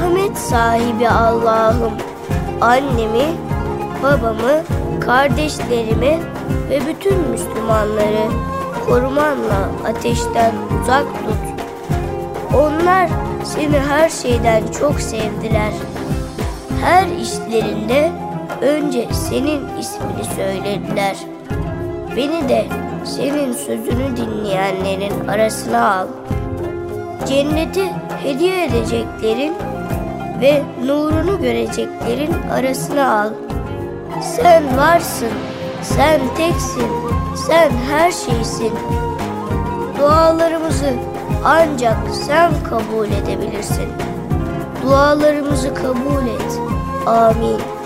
Merhamet sahibi Allah'ım annemi, babamı, kardeşlerimi ve bütün Müslümanları korumanla ateşten uzak tut. Onlar seni her şeyden çok sevdiler. Her işlerinde önce senin ismini söylediler. Beni de senin sözünü dinleyenlerin arasına al. Cenneti hediye edeceklerin ve nurunu göreceklerin arasına al. Sen varsın, sen teksin, sen her şeysin. Dualarımızı ancak sen kabul edebilirsin. Dualarımızı kabul et. Amin.